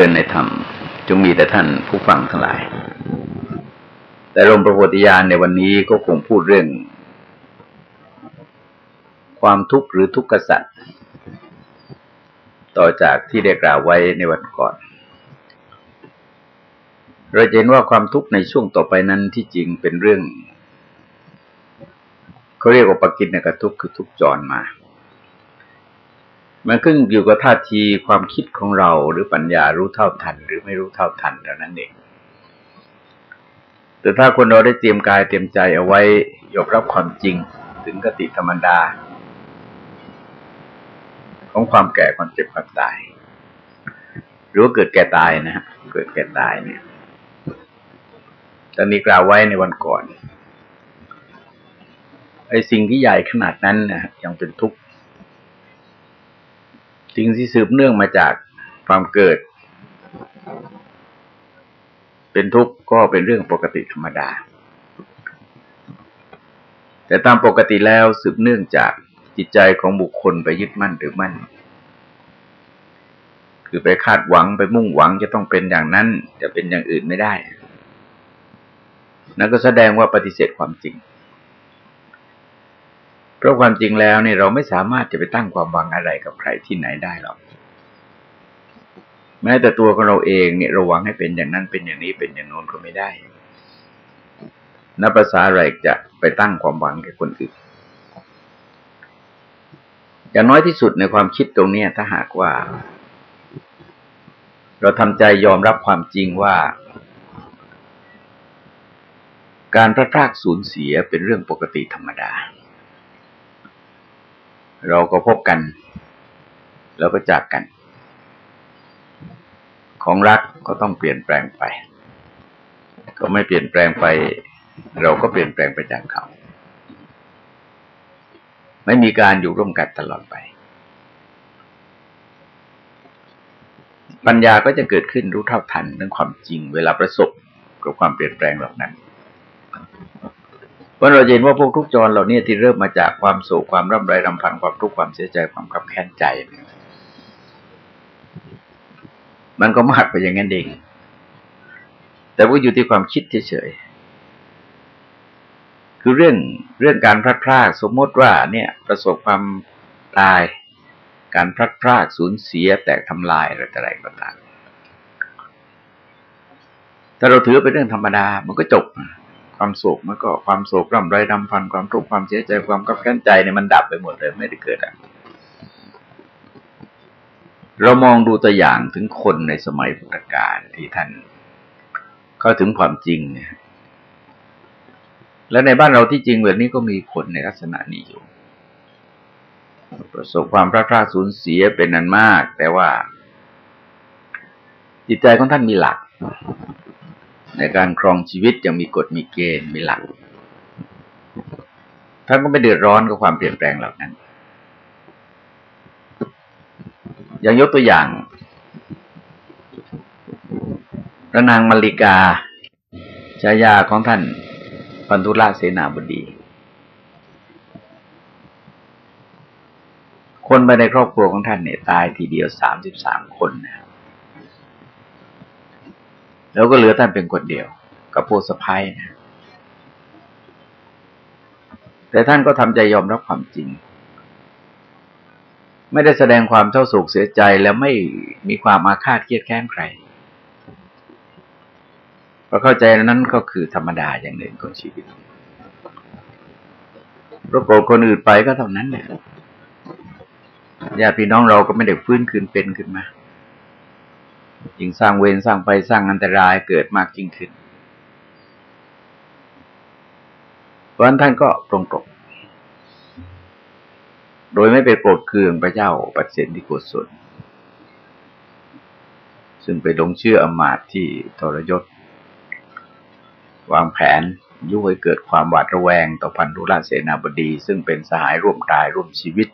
เดินในธรรมจงมีแต่ท่านผู้ฟังทั้งหลาย แต่ลมประโพธิญาณในวันนี้ก็คงพูดเรื่อง ความทุกข์หรือทุกข์กษัตริย์ ต่อจากที่ได้กล่าวไว้ในวันก่อน เราเห็นว่าความทุกข์ในช่วงต่อไปนั้นที่จริงเป็นเรื่องเขาเรียกว่าปกินในกระทุกข์คือทุกจรมา มันขึ้นอยู่กับท่าทีความคิดของเราหรือปัญญารู้เท่าทัน หรือไม่รู้เท่าทันเท่านั้นเอง แต่ถ้าคนเราได้เตรียมกายเตรียมใจเอาไว้ยอมรับความจริงถึงกติธรรมดา ของความแก่ความเจ็บความตาย หรือว่าเกิดแก่ตายนะฮะเกิดแก่ตายเนี่ยตอนนี้กล่าวไว้ในวันก่อนไอ้สิ่งที่ใหญ่ขนาดนั้นนะยังเป็นทุกข์ สิ่งที่สืบเนื่องมาจากความเกิด เป็นทุกข์ก็เป็นเรื่องปกติธรรมดา แต่ตามปกติแล้วสืบเนื่องจากจิตใจของบุคคลไปยึดมั่นหรือมั่น คือไปคาดหวังไปมุ่งหวังจะต้องเป็นอย่างนั้น จะเป็นอย่างอื่นไม่ได้ นั่นก็แสดงว่าปฏิเสธความจริง เพราะความจริงแล้วเนี่ยเราไม่สามารถจะไปตั้งความหวังอะไรกับใครที่ไหนได้หรอก แม้แต่ตัวของเราเองเนี่ยเราหวังให้เป็นอย่างนั้นเป็นอย่างนี้เป็นอย่างโน้นก็ไม่ได้นับภาษาอะไรจะไปตั้งความหวังแก่คนอื่นอย่างน้อยที่สุดในความคิดตรงนี้ถ้าหากว่า เราทำใจยอมรับความจริงว่า การพระพรากสูญเสียเป็นเรื่องปกติธรรมดา เราก็พบกัน แล้วก็จากกัน ของรักก็ต้องเปลี่ยนแปลงไป ก็ไม่เปลี่ยนแปลงไป เราก็เปลี่ยนแปลงไปจากเขา ไม่มีการอยู่ร่วมกันตลอดไป ปัญญาก็จะเกิดขึ้นรู้เท่าทันเรื่องความจริง เวลาประสบกับความเปลี่ยนแปลงเหล่านั้น เพราะเราเห็นว่าพวกทุกจรเหล่านี้ที่เริ่มมาจากความโศกความร่ำไรรำพันความทุกข์ความเสียใจความขับแค้นใจ มันก็มากไปอย่างนั้นเองแต่ว่าอยู่ที่ความคิดเฉยๆคือเรื่องเรื่องการพลัดพรากสมมติว่าเนี่ย ประสบความตาย การพลัดพรากสูญเสียแตกทำลายอะไรต่างๆต่างๆถ้าเราถือเป็นเรื่องธรรมดา มันก็จบ ความโศกมันก็ความโศกร่ำไรดำพันความทุกข์ความเสียใจความกับแค้นใจเนี่ยมันดับไปหมดเลยไม่ได้เกิดอะเรามองดูตัวอย่างถึงคนในสมัยพุทธกาลที่ท่านเข้าถึงความจริงเนี่ยและในบ้านเราที่จริงแบบนี้ก็มีคนในลักษณะนี้อยู่ ประสบความพลาดพลาดสูญเสียเป็นนันมาก แต่ว่า จิตใจของท่านมีหลัก ในการครองชีวิตยังมีกฎมีเกณฑ์มีหลักท่านก็ไม่เดือดร้อนกับความเปลี่ยนแปลงเหล่านั้น อย่างยกตัวอย่างพระนางมาริกาชายาของท่านพันธุราเสนาบดี คนไปในครอบครัวของท่านเนี่ยตายทีเดียวสามสิบสามคนนะครับ แล้วก็เหลือท่านเป็นคนเดียว กับพวกสะพ้ายนะแต่ท่านก็ทำใจยอมรับความจริง ไม่ได้แสดงความเท่าโศกเสียใจแล้วไม่มีความอาฆาตเครียดแค้นใครพราะเข้าใจนั้นก็คือธรรมดาอย่างหนึ่งของชีวิตรากฏคนอื่นไปก็เท่านั้นแหละญาติพี่น้องเราก็ไม่ได้ฟื้นคืนเป็นขึ้นมา ยิ่งสร้างเวรสร้างไปสร้างอันตรายเกิดมากยิ่งขึ้น เพราะนั้นท่านก็ตรงตกโดยไม่ไปโกรธเคืองพระเจ้าปัจเจนที่โกศลซึ่งไปลงเชื่ออมาตที่ทรยศ วางแผนยุให้เกิดความหวาดระแวงต่อพันธุราเสนาบดี ซึ่งเป็นสหายร่วมตายร่วมชีวิต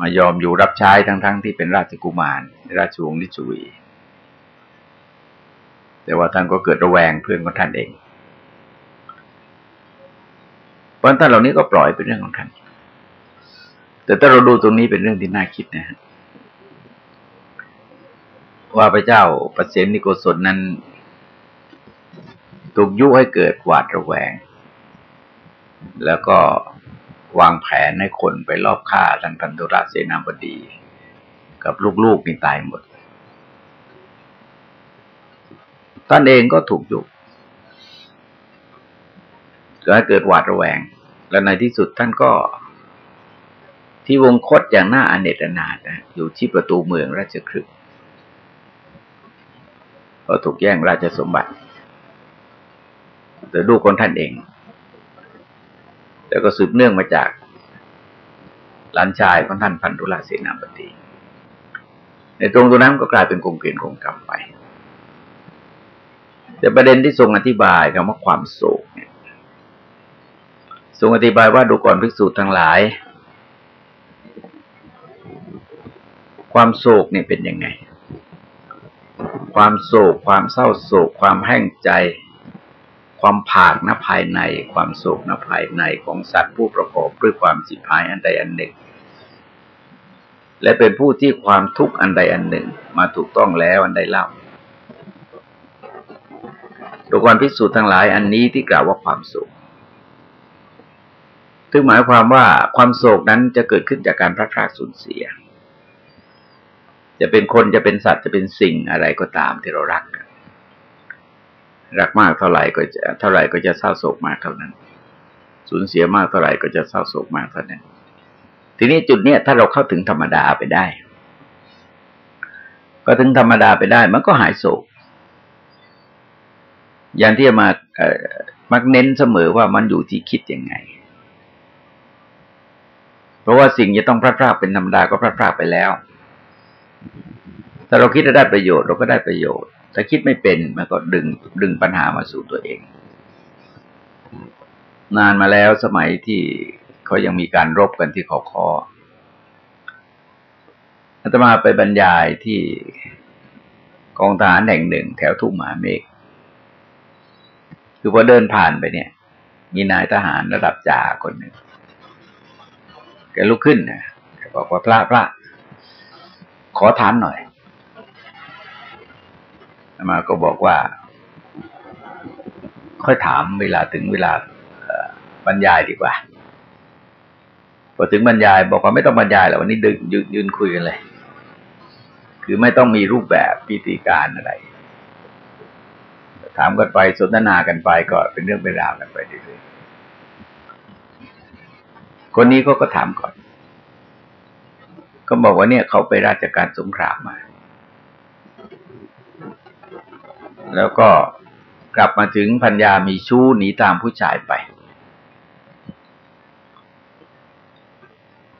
มายอมอยู่รับใช้ทั้งๆทที่เป็นราชกุมาร ราชวงศ์นิจุวีแต่ว่าท่านก็เกิดระแวงเพื่อนของท่านเองเพราะท่านเหล่านี้ก็ปล่อยเป็นเรื่องของท่านแต่ถ้าเราดูตรงนี้เป็นเรื่องที่น่าคิดนะฮะว่าพระเจ้าประเสนิโกศลนั้นถูกยุให้เกิดหวาดระแวง แล้วก็ วางแผนให้คนไปลอบฆ่าทางพันธุระเสนาบดี กับลูกๆนี่ตายหมด ท่านเองก็ถูกยุก็เกิดหวาดระแวง และในที่สุดท่านก็ ที่วงคตอย่างน่าอเนจนาดนะอยู่ที่ประตูเมืองราชครึกก็ถูกแย่งราชสมบัติแต่ดูคนท่านเอง แต่ก็สืบเนื่องมาจากหลานชายของท่านพันธุลาเสนาบดี ในตรงตัวนั้นก็กลายเป็นกงเกลียนกงกรรมไป แต่ประเด็นที่ทรงอธิบายคำว่าความโศกเนี่ยทรงอธิบายว่าดูก่อนภิกษุทั้งหลาย ความโศกเนี่ยเป็นยังไง ความโศก ความเศร้าโศก ความแห้งใจ ความผากณภายใน ความโศกณภายในของสัตว์ผู้ประกอบด้วยความสิบหายอันใดอันหนึ่ง และเป็นผู้ที่ความทุกข์อันใดอันหนึ่ง มาถูกต้องแล้วอันใดเล่าดูก่อนภิกษุทั้งหลายอันนี้ที่กล่าวว่าความโศกซึ่งหมายความว่าความโศกนั้นจะเกิดขึ้นจากการพลาดพลาดสูญเสีย จะเป็นคนจะเป็นสัตว์จะเป็นสิ่งอะไรก็ตามที่เรารัก รักมากเท่าไหร่ก็จะเท่าไหร่ก็จะเศร้าโศกมากเท่านั้น สูญเสียมากเท่าไหร่ก็จะเศร้าโศกมากเท่านั้น ทีนี้จุดเนี้ยถ้าเราเข้าถึงธรรมดาไปได้ ก็ถึงธรรมดาไปได้ มันก็หายโศก อย่างที่มาเอ่อมักเน้นเสมอว่ามันอยู่ที่คิดยังไง เพราะว่าสิ่งจะต้องพลาดพลาดเป็นธรรมดาก็พลาดพลาดไปแล้วถ้าเราคิดจะได้ประโยชน์เราก็ได้ประโยชน์ ถ้าคิดไม่เป็นมันก็ดึงดึงปัญหามาสู่ตัวเอง นานมาแล้วสมัยที่เขายังมีการรบกันที่ขอคออาตมาไปบรรยายที่กองทหารแห่งหนึ่ง แถวทุ่งหมาเมฆคือพอเดินผ่านไปเนี่ย มีนายทหารระดับจ่าคนหนึ่งแกลุกขึ้นนะแกบอกว่าพระพระขอถามหน่อย มาก็บอกว่า ค่อยถามเวลาถึงเวลาบรรยายดีกว่าพอถึงบรรยายบอกว่าไม่ต้องบรรยายแล้ววันนี้ดึงยืนยืนคุยกันเลย คือไม่ต้องมีรูปแบบพิธีการอะไร ถามกันไปสนทนากันไปก็เป็นเรื่องเป็นราวกันไปเรื่อยคนนี้เขาก็ถามก่อน ก็บอกว่าเนี่ยเขาไปราชการสงครามมา แล้วก็กลับมาถึงพัญญามีชู้หนีตามผู้ชายไป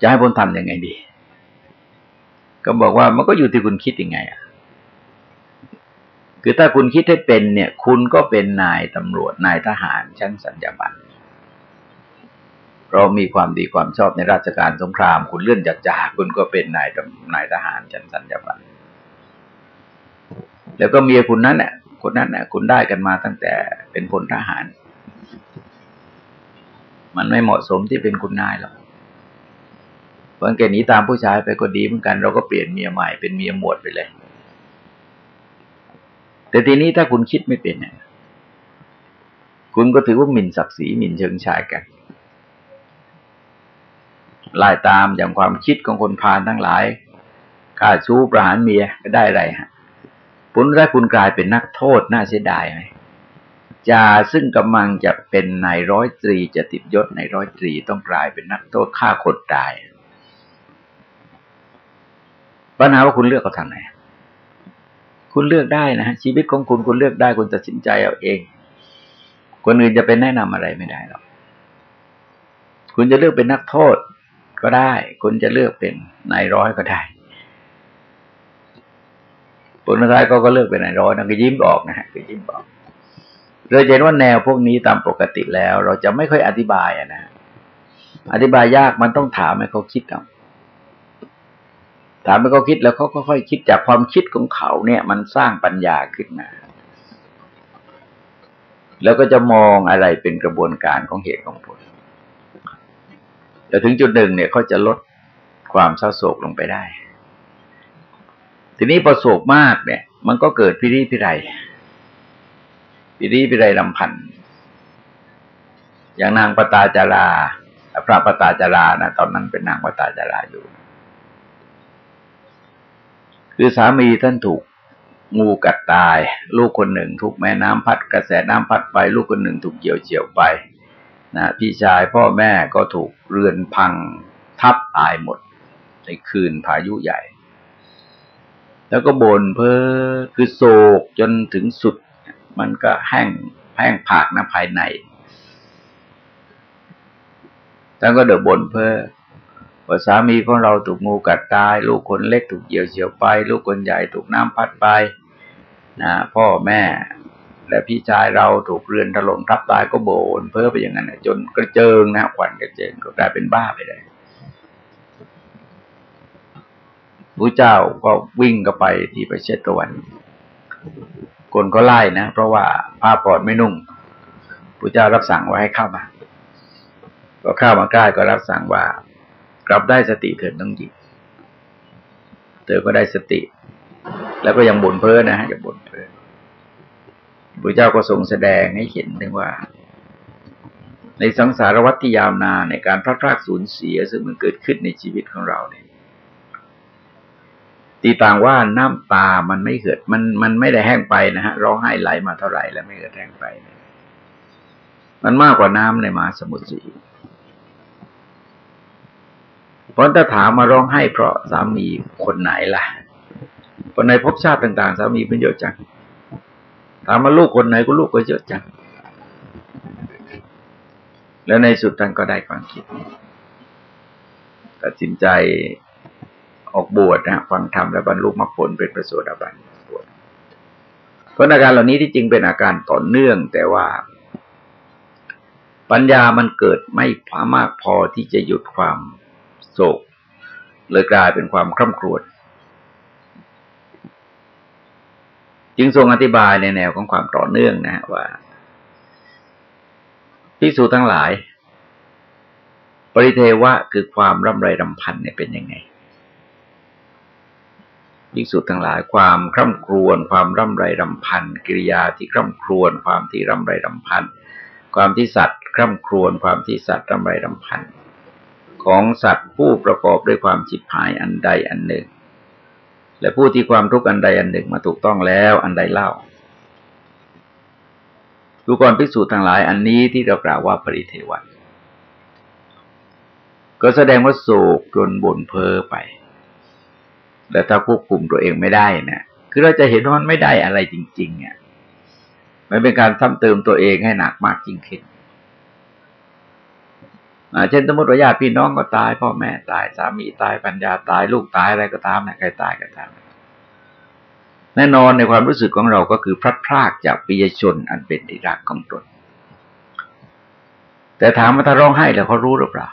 จะให้พลทำยังไงดี ก็บอกว่ามันก็อยู่ที่คุณคิดยังไงอะคือถ้าคุณคิดให้เป็นเนี่ย คุณก็เป็นนายตำรวจนายทหารชั้นสัญญาบัตรเรามีความดีความชอบในราชการสงคราม คุณเลื่อนจากจ่าคุณก็เป็นนายนายทหารชั้นสัญญาบัตรแล้วก็เมียคุณนั้นเนี่ย คนนั้นเนี่ยคุณได้กันมาตั้งแต่เป็นพลทหาร มันไม่เหมาะสมที่เป็นคุณนายหรอกเพราะแกหนีตามผู้ชายไปก็ดีเหมือนกัน เราก็เปลี่ยนเมียใหม่เป็นเมียหมวดไปเลย แต่ทีนี้ถ้าคุณคิดไม่เป็นเนี่ยคุณก็ถือว่าหมิ่นศักดิ์ศรีหมิ่นเชิงชายกันไล่ตามอย่างความคิดของคนพาลทั้งหลายฆ่าชู้ประหารเมียก็ได้ไรฮะ ผลได้คุณกลายเป็นนักโทษน่าเสียดายไหมจ่าซึ่งกำลังจะเป็นนายร้อยตรีจะติดยศในร้อยตรีต้องกลายเป็นนักโทษฆ่าคนตายปัญหาว่าคุณเลือกเอาทางไหนคุณเลือกได้นะฮะชีวิตของคุณคุณเลือกได้คุณตัดสินใจเอาเอง คนอื่นจะเป็นแนะนำอะไรไม่ได้หรอกคุณจะเลือกเป็นนักโทษก็ได้ คุณจะเลือกเป็นนายร้อยก็ได้ ผลท้ายก็ก็เลือกเป็นนายร้อยนั่นก็ยิ้มออกนะฮะคือยิ้มออกเราเห็นว่าแนวพวกนี้ตามปกติแล้ว เราจะไม่ค่อยอธิบายอะนะอธิบายยากมันต้องถามให้เขาคิดเอาถามให้เขาคิดแล้วเขาก็ค่อยคิดจากความคิดของเขาเนี่ย มันสร้างปัญญาขึ้นมา แล้วก็จะมองอะไรเป็นกระบวนการของเหตุของผลแต่ถึงจุดหนึ่งเนี่ยเขาจะลดความเศร้าโศกลงไปได้ ทีนี้ประสบมากเนี่ย มันก็เกิดพิริพิไรพิริพิไรลำพันธ์อย่างนางปตาจาราพระปตาจารานะตอนนั้นเป็นนางปตาจาราอยู่ คือสามีท่านถูกงูกัดตาย ลูกคนหนึ่งถูกแม่น้ำพัดกระแสน้ำพัดไป ลูกคนหนึ่งถูกเกี่ยวเฉียวไปนะพี่ชายพ่อแม่ก็ถูกเรือนพังทับตายหมด ในคืนพายุใหญ่ แล้วก็บ่นเพ้อคือโศกจนถึงสุด มันก็แห้งแห้งผากนะภายในท่านก็เดือบ่นเพ้อว่าสามีของเราถูกงูกัดตาย ลูกคนเล็กถูกเหยี่ยวเฉียวไป ลูกคนใหญ่ถูกน้ำพัดไปนะพ่อแม่และพี่ชายเราถูกเรือนถล่มทับตายก็โบนเพ้อไปอย่างนั้นจนกระเจิงนะขวัญกระเจิงก็กลายเป็นบ้าไปเลย พระเจ้าก็วิ่งก็ไปที่ประเชตะวันคนก็ไล่นะ เพราะว่าผ้าปอดไม่นุ่งพระเจ้ารับสั่งไว้ให้เข้ามาก็เข้ามาใกล้ก็รับสั่งว่า กลับได้สติเถิดต้องหยิบเธอก็ได้สติ แล้วก็ยังบ่นเพ้อนะฮะย่าบ่นเพ้อพระเจ้าก็ทรงแสดงให้เห็นถึงว่า ในสังสารวัฏที่ยาวนานในการพลาดพลาดสูญเสีย ซึ่งมันเกิดขึ้นในชีวิตของเราเนี่ย ตีต่างว่าน้ำตามันไม่เกิด มันมันไม่ได้แห้งไปนะฮะร้องไห้ไหลมาเท่าไหร่แล้วไม่เกิดแห้งไปมันมากกว่าน้ำในมหาสมุทรสีเพราะถ้าถามมาร้องไห้เพราะสามีคนไหนล่ะคนในภพชาติต่าง ๆ สามีเป็นเยอะจังถามมาลูกคนไหนก็ลูกก็เยอะจังแล้วในสุดท่านก็ได้ความคิด ตัดสินใจ ออกบวชนะฟังธรรมและบรรลุมรรคผลเป็นประโสดาบันบวชเพราะอาการเหล่านี้ที่จริงเป็นอาการต่อเนื่อง แต่ว่า ปัญญามันเกิดไม่พามากพอที่จะหยุดความโศกเลยกลายเป็นความคร่ำครวญจึงทรงอธิบายในแนวของความต่อเนื่องนะว่าพิสูจทั้งหลาย ปริเทวะคือความร่ำไรรำพันเนี่ยเป็นยังไง ภิกษุทั้งหลายความคร่ำครวญความร่ำไรรำพันกิริยาที่คร่ำครวญความที่ร่ำไรรำพันความที่สัตว์คร่ำครวญความที่สัตว์ร่ำไรรำพันของสัตว์ผู้ประกอบด้วยความจิตหายอันใดอันหนึ่ง และผู้ที่ความทุกข์อันใดอันหนึ่งมาถูกต้องแล้วอันใดเล่าดูก่อนภิกษุทั้งหลายอันนี้ที่เรากล่าวว่าปริเทวะก็แสดงว่าโศกจนบ่นเพ้อไป แต่ถ้าควบคุมตัวเองไม่ได้นะคือเราจะเห็นว่ามันไม่ได้อะไรจริงๆเนี่ยมันเป็นการซ้ำเติมตัวเองให้หนักมากยิ่งขึ้นเช่นสมมติว่าญาติพี่น้องก็ตาย พ่อแม่ตายสามีตายปัญญาตายลูกตายอะไรก็ตามนะใครตายก็ตามแน่นอนในความรู้สึกของเราก็คือพลัดพรากจากปิยชนอันเป็นที่รักของตนแต่ถามว่าถ้าร้องไห้แล้วเขารู้หรือเปล่า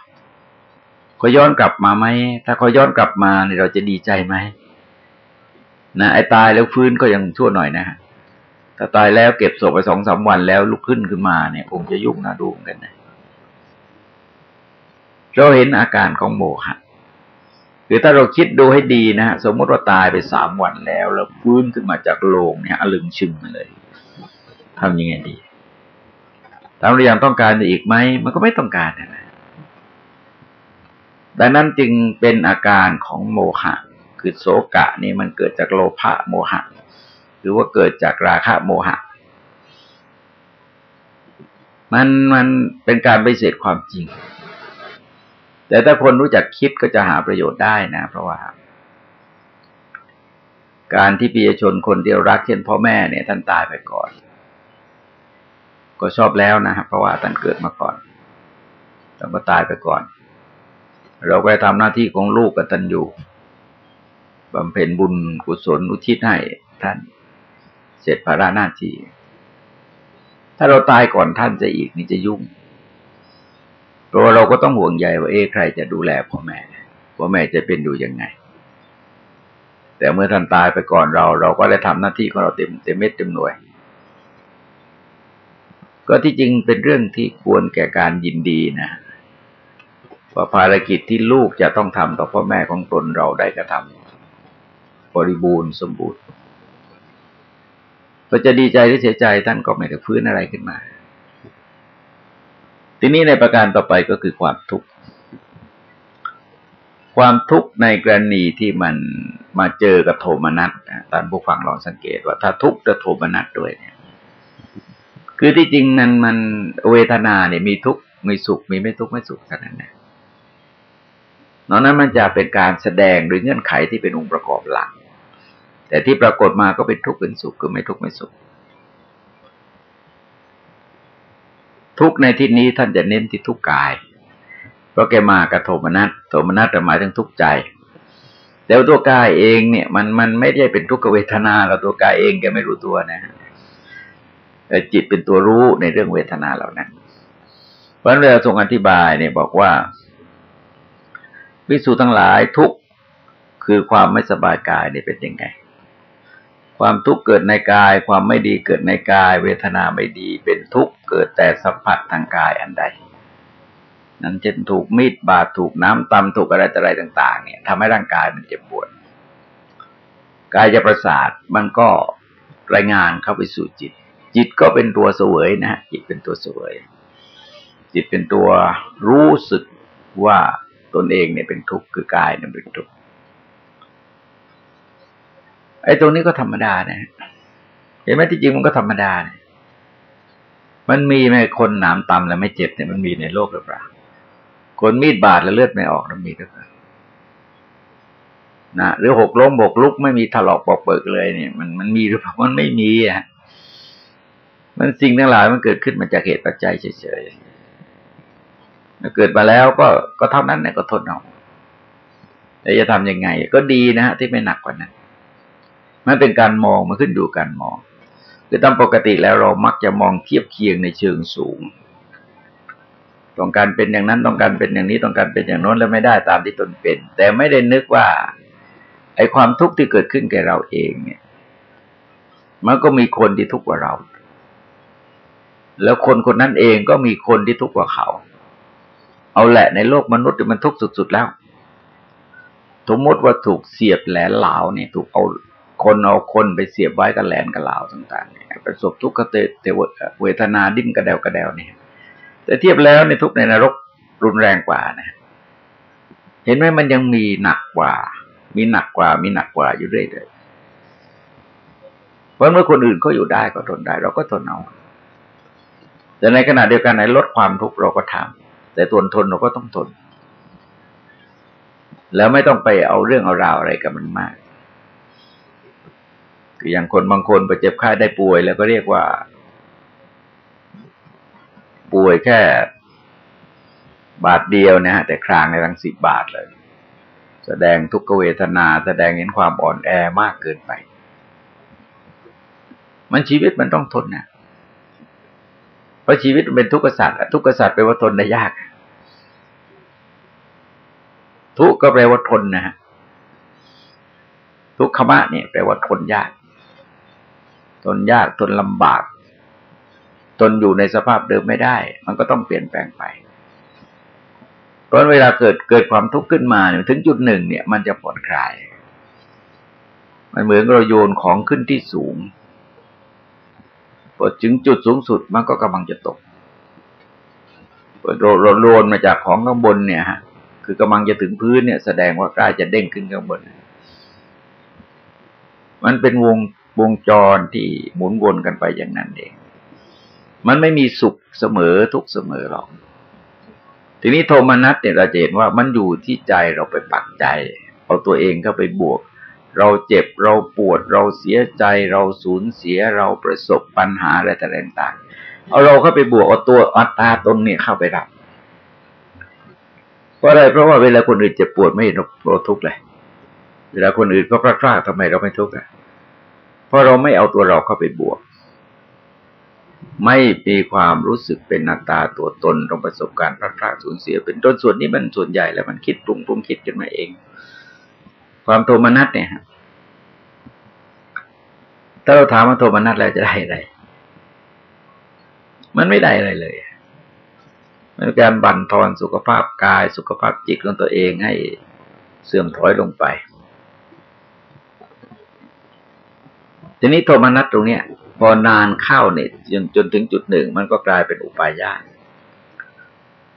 เขาย้อนกลับมาไหมถ้าเขาย้อนกลับมาเนี่ยเราจะดีใจไหมนะไอ้ตายแล้วฟื้นก็ยังชั่วหน่อยนะฮะถ้าตายแล้วเก็บศพไปสองสามวันแล้วลุกขึ้นขึ้นมาเนี่ยคงจะยุ่งนะดูกันนะเราเห็นอาการของโมหะคือถ้าเราคิดดูให้ดีนะฮะสมมติว่าตายไปสามวันแล้ว แล้วฟื้นขึ้นมาจากโลงเนี่ยอลึงชึงมาเลยทำยังไงดีทำหรือยังต้องการอีกไหมมันก็ไม่ต้องการนะ ดังนั้นจึงเป็นอาการของโมหะ คือโสกะนี่มันเกิดจากโลภะโมหะ หรือว่าเกิดจากราคะโมหะ มันมันเป็นการไปเสดความจริง แต่ถ้าคนรู้จักคิดก็จะหาประโยชน์ได้นะ เพราะว่า การที่ปียชนคนเดียวรักเช่นพ่อแม่เนี่ยท่านตายไปก่อน ก็ชอบแล้วนะครับเพราะว่าท่านเกิดมาก่อนท่ก็ตายไปก่อน เราไปทำหน้าที่ของลูกกตัญญูบำเพ็ญบุญกุศลอุทิศให้ท่าน เสร็จภาระหน้าที่ ถ้าเราตายก่อนท่านจะอีกนี่จะยุ่ง เพราะเราก็ต้องห่วงใยว่าเอ๊ใครจะดูแลพ่อแม่พ่อแม่จะเป็นอยู่ยังไง แต่เมื่อท่านตายไปก่อนเรา เราก็ได้ทำหน้าที่ของเราเต็มเต็มเม็ดเต็มหน่วย ก็ที่จริงเป็นเรื่องที่ควรแก่การยินดีนะ ว่าภารกิจที่ลูกจะต้องทำต่อพ่อแม่ของตนเราได้กระทำบริบูรณ์สมบูรณ์เราจะดีใจหรือเสียใจท่านก็ไม่ได้ฟื้นอะไรขึ้นมา ทีนี้ในประการต่อไปก็คือความทุกข์ ความทุกข์ในกรณีที่มันมาเจอกับโทมนัสท่านผู้ฟังลองสังเกตว่าถ้าทุกข์จะโทมนัสด้วยเนี่ย คือที่จริงนั้นมันเวทนาเนี่ยมีทุกข์มีสุขมีไม่ทุกข์ไม่สุขเท่านั้นนะ นอกนั้นมันจะเป็นการแสดงหรือเงื่อนไขที่เป็นองค์ประกอบหลัก แต่ที่ปรากฏมาก็เป็นทุกข์เป็นสุขคือไม่ทุกข์ไม่สุข ทุกข์ในที่นี้ท่านจะเน้นที่ทุกข์กาย เพราะแกมากับโทมนัสโทมนัสหมายถึงทุกข์ใจแต่ตัวกายเองเนี่ยมันมันไม่ได้เป็นทุกขเวทนาเราตัวกายเองแกไม่รู้ตัวนะแต่จิตเป็นตัวรู้ในเรื่องเวทนาเหล่านั้นเพราะนั้นเวลาทรงอธิบายเนี่ยบอกว่า วิสูทั้งหลายทุกคือความไม่สบายกายนี่เป็นยังไง ความทุกข์เกิดในกาย ความไม่ดีเกิดในกาย เวทนาไม่ดี เป็นทุกข์เกิดแต่สัมผัสทางกายอันใด นั้นเช่นถูกมีดบาดถูกน้ำตำถูกอะไรอะไรต่าง ๆ เนี่ยทำให้ร่างกายมันเจ็บปวดกายจะประสาทมันก็รายงานเข้าไปสู่จิต จิตก็เป็นตัวเสวยนะจิตเป็นตัวเสวย จิตเป็นตัวรู้สึกว่า ตนเองเนี่ยเป็นทุกข์คือกายเนี่ยเป็นทุกข์ไอ้ตรงนี้ก็ธรรมดานะเห็นไหมที่จริงมันก็ธรรมดาเนี่ยมันมีไหมคนหนามตำแล้วไม่เจ็บเนี่ยมันมีในโลกหรือเปล่าคนมีดบาดแล้วเลือดไม่ออกมันมีหรือเปล่านะหรือหกล้มบกลุกไม่มีถลอกปอกเปิกเลยเนี่ย มันมันมีหรือเปล่ามันไม่มีอะมันสิ่งทั้งหลายมันเกิดขึ้นมาจากเหตุปัจจัยเฉยๆ เกิดมาแล้วก็ก็เท่านั้นเนี่ยก็ทนเอาแต่จะทำยังไง ก็ดีนะฮะที่ไม่หนักกว่านั้นมันเป็นการมองมันขึ้นดูการมองคือตามปกติแล้วเรามักจะมองเทียบเคียงในเชิงสูง ต้องการเป็นอย่างนั้นต้องการเป็นอย่างนี้ต้องการเป็นอย่างโน้นแล้วไม่ได้ตามที่ตนเป็น แต่ไม่ได้นึกว่า ไอ้ความทุกข์ที่เกิดขึ้นแก่เราเองเนี่ย มันก็มีคนที่ทุกข์กว่าเรา แล้วคนคนนั้นเองก็มีคนที่ทุกข์กว่าเขา เอาแหละในโลกมนุษย์มันทุกข์สุด ๆ แล้ว สมมติว่าถูกเสียบแหลนเหลาเนี่ย ถูกเอาคนเอาคนไปเสียบไว้กับแหลนกับเหลาต่างๆเนี่ยประสบทุกขเตเตเวทนาดิ้นกระเดวกระเดวเนี่ย แต่เทียบแล้วในทุกในนรกรุนแรงกว่านะ เห็นไหมมันยังมีหนักกว่า มีหนักกว่า มีหนักกว่าอยู่เรื่อยๆเพราะเมื่อคนอื่นเขาอยู่ได้ก็ทนได้ เราก็ทนเอาแต่ในขณะเดียวกันในลดความทุกข์เราก็ทำ แต่ทนทนเราก็ต้องทน แล้วไม่ต้องไปเอาเรื่องเอาราวอะไรกับมันมากคืออย่างคนบางคนไปเจ็บไข้ได้ป่วย แล้วก็เรียกว่า ป่วยแค่ บาทเดียวนะฮะแต่ครางในรังสิบบาทเลย แสดงทุกขเวทนา แสดงเห็นความอ่อนแอมากเกินไป มันชีวิตมันต้องทนนะ เพราะชีวิตเป็นทุกข์สัตว์ทุกข์สัตว์แปลว่าทนได้ยาก ทุกข์ก็แปลว่าทนนะฮะทุกขมะเนี่ยแปลว่าทนยาก ทนยากทนลำบาก ทนอยู่ในสภาพเดิมไม่ได้ มันก็ต้องเปลี่ยนแปลงไป เพราะเวลาเกิดเกิดความทุกข์ขึ้นมาถึงจุดหนึ่งเนี่ย มันจะผ่อนคลาย มันเหมือนเราโยนของขึ้นที่สูง พอถึงจุดสูงสุดมันก็กำลังจะตกโรโรนมาจากของข้างบนเนี่ยฮะคือกำลังจะถึงพื้นเนี่ย แสดงว่าใกล้จะเด้งขึ้นข้างบน มันเป็นวงวงจรที่หมุนวนกันไปอย่างนั้นเอง มันไม่มีสุขเสมอทุกเสมอหรอก ทีนี้โทมนัสเนี่ยเราเห็นว่ามันอยู่ที่ใจเราไปปักใจ เอาตัวเองเข้าไปบวก เราเจ็บเราปวดเราเสียใจ เราสูญเสียเราประสบปัญหาอะไรต่างๆเอาเราเข้าไปบวกเอาตัวอัตตาตนเนี่ยเข้าไปรับเพราะอะไรเพราะว่าเวลาคนอื่นเจ็บปวดไม่เราทุกข์เลย เวลาคนอื่นก็พลาดพลาดทำไมเราไม่ทุกข์อะเพราะเราไม่เอาตัวเราเข้าไปบวก ไม่มีความรู้สึกเป็นอัตตาตัวตนตรงประสบการณ์พลาดพลาดสูญเสีย เป็นต้นส่วนนี้มันส่วนใหญ่แล้วมันคิดปรุงปรุงคิดกันมาเอง ความโทมนัสเนี่ยถ้าเราถามว่าโทมนัสแล้วจะได้อะไร มันไม่ได้อะไรเลยมันเป็นการบั่นทอนสุขภาพกายสุขภาพจิตของตัวเองให้เสื่อมถอยลงไป ทีนี้โทมนัสตรงเนี้ยพอนานเข้าเนี่ยจนจนถึงจุดหนึ่ง มันก็กลายเป็นอุปายาต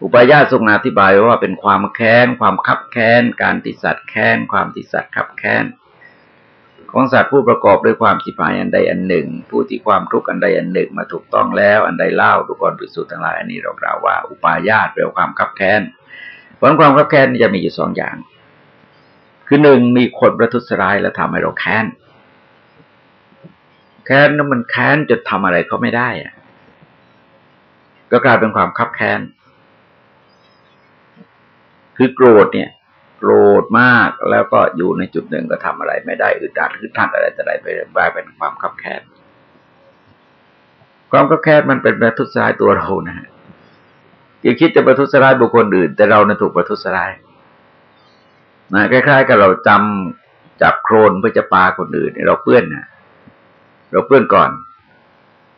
อุปายาตทรงอธิบายว่าเป็นความแค้น ความคับแค้น การติสัตว์แค้น ความติสัตว์คับแค้น ของสัตว์ผู้ประกอบด้วยความสิบหายอันใดอันหนึ่ง ผู้ที่ความทุกข์อันใดอันหนึ่งมาถูกต้องแล้ว อันใดเล่าทุกคนปิสุทธ์ทั้งหลายอันนี้เรากล่าวว่า อุปายาตแปลความคับแค้นผลความคับแค้นจะมีอยู่สองอย่าง คือหนึ่งมีคนประทุษร้ายแล้วทำให้เราแค้น แค้นนั้นมันแค้นจนทำอะไรเขาไม่ได้อะก็กลายเป็นความคับแค้น คือโกรธเนี่ย โกรธมากแล้วก็อยู่ในจุดหนึ่งก็ทำอะไรไม่ได้อึดอัดคือทัดอะไรแต่ใดไปกลายเป็นความคับแค้นความคับแค้นมันเป็นประทุษร้ายตัวเรานะฮะคิดจะประทุษร้ายบุคคลอื่น แต่เรานะถูกประทุษร้ายนะคล้ายๆ กับเราจำจับโครนเพื่อจะปาคนอื่นเราเปื้อนนะเราเปื้อนก่อน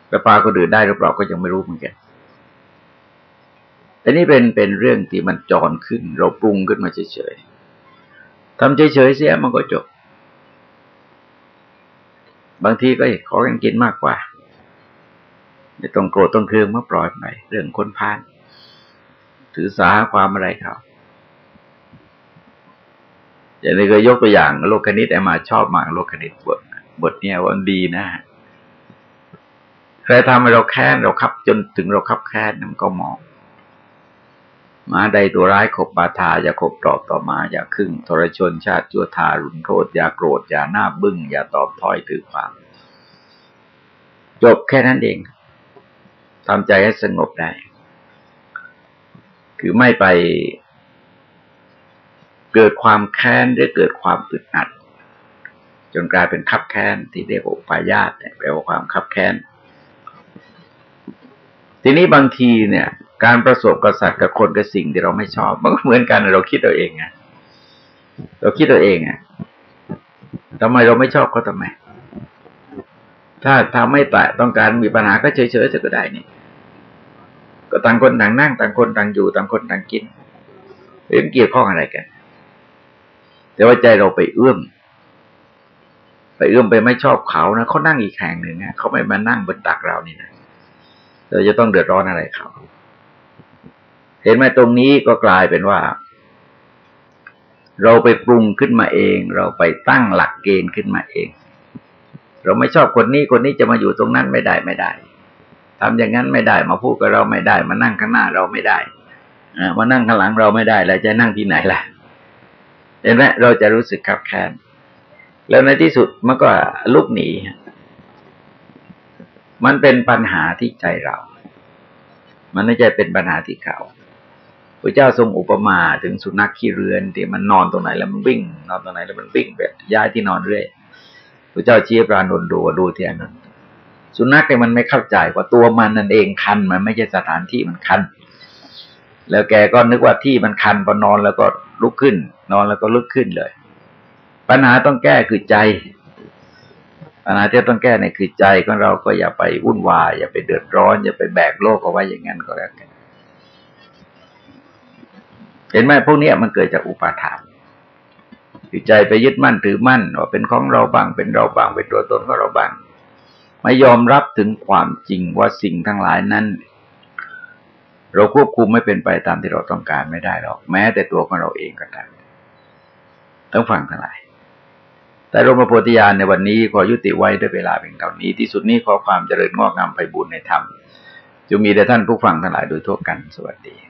แต่ปาคนอื่นได้หรือเปล่าก็ยังไม่รู้เหมือนกัน อันนี้เป็นเป็นเรื่องที่มันจรขึ้น เราปรุงขึ้นมาเฉยๆทำเฉยๆเสียมันก็จบ บางทีก็ขอกันกินมากกว่าไม่ต้องโกรธต้องเคืองมาปล่อยไปเรื่องคนพาน ถือสาความอะไรเขาอย่างนี้ก็ยกตัวอย่างโลกคณิตไอ้มาชอบมากโลกคณิตบทบทเนี้ยวันดีนะใครทำให้เราแค้นเราขับจนถึงเราขับแค้นมันก็มอง มาใดตัวร้ายขบบาทาอย่าขบตอบต่อมาอย่าครึ่งทรชนชาติจั่วทารุนโทษ อย่าโกรธ อย่าหน้าบึ้ง อย่าตอบถอยถือความ จบแค่นั้นเองทำใจให้สงบได้ คือไม่ไปเกิดความแค้นหรือเกิดความอึดอัด จนกลายเป็นขับแค้นที่เรียกว่าปายาตแปลว่าความขับแค้น ทีนี้บางทีเนี่ย การประสบกับสัตว์กับคนกับสิ่งที่เราไม่ชอบ มันก็เหมือนกันเราคิดเราเองไงเราคิดเราเองไงทำไมเราไม่ชอบเขาทำไม ถ้าทำไม่แต่ต้องการมีปัญหาก็เฉยๆจะก็ได้นี่ก็ต่างคนต่างนั่ง ต่างคนต่างอยู่ต่างคนต่างกินเรื่องเกี่ยวข้องอะไรกัน แต่ว่าใจเราไปเอื้อมไปเอื้อมไปไม่ชอบเขานะเขานั่งอีกแห่งหนึ่งนะเขาไม่มานั่งบนตักเรานี่นะเราจะต้องเดือดร้อนอะไรเขา เห็นไหมตรงนี้ก็กลายเป็นว่า เราไปปรุงขึ้นมาเอง เราไปตั้งหลักเกณฑ์ขึ้นมาเอง เราไม่ชอบคนนี้คนนี้จะมาอยู่ตรงนั้นไม่ได้ไม่ได้ทำอย่างนั้นไม่ได้ มาพูดกับเราไม่ได้ มานั่งข้างหน้าเราไม่ได้มานั่งข้างหลังเราไม่ได้แล้วจะนั่งที่ไหนล่ะเห็นไหมเราจะรู้สึกขับแค้นแล้วในที่สุดมันก็ลุกหนีมันเป็นปัญหาที่ใจเรา มันไม่ใช่เป็นปัญหาที่เขา พระเจ้าทรงอุปมาถึงสุนัขขี้เรือนที่มันนอนตรงไหนแล้วมันวิ่ง นอนตรงไหนแล้วมันวิ่งแบบย้ายที่นอนเรื่อยพระเจ้าชี้ปรานนดูดูที่นั้นสุนัขเนี่ยมันไม่เข้าใจว่าตัวมันนั่นเองคันมันไม่ใช่สถานที่มันคัน แล้วแกก็นึกว่าที่มันคันพอนอนแล้วก็ลุกขึ้น นอนแล้วก็ลุกขึ้นเลย ปัญหาต้องแก้คือใจปัญหาที่ต้องแก้ในคือใจของเราก็อย่าไปวุ่นวายอย่าไปเดือดร้อน อย่าไปแบกโลกเอาไว้อย่างนั้นก็แล้วกัน เห็นไหมพวกนี้มันเกิดจากอุปาทานคือใจไปยึดมั่นถือมั่นว่าเป็นของเราบ้างเป็นเราบ้างเป็นตัวตนของเราบ้าง ไม่ยอมรับถึงความจริงว่าสิ่งทั้งหลายนั้น เราควบคุมไม่เป็นไปตามที่เราต้องการไม่ได้หรอกแม้แต่ตัวของเราเองก็ตามต้องฟังทั้งหลาย แต่รมโพธิญาณในวันนี้ขอยุติไว้ด้วยเวลาเพียงเท่านี้ ที่สุดนี้ขอความเจริญงอกงามไปบุญในธรรมจะมีแด่ท่านผู้ฟังทั้งหลายโดยทั่วกันสวัสดี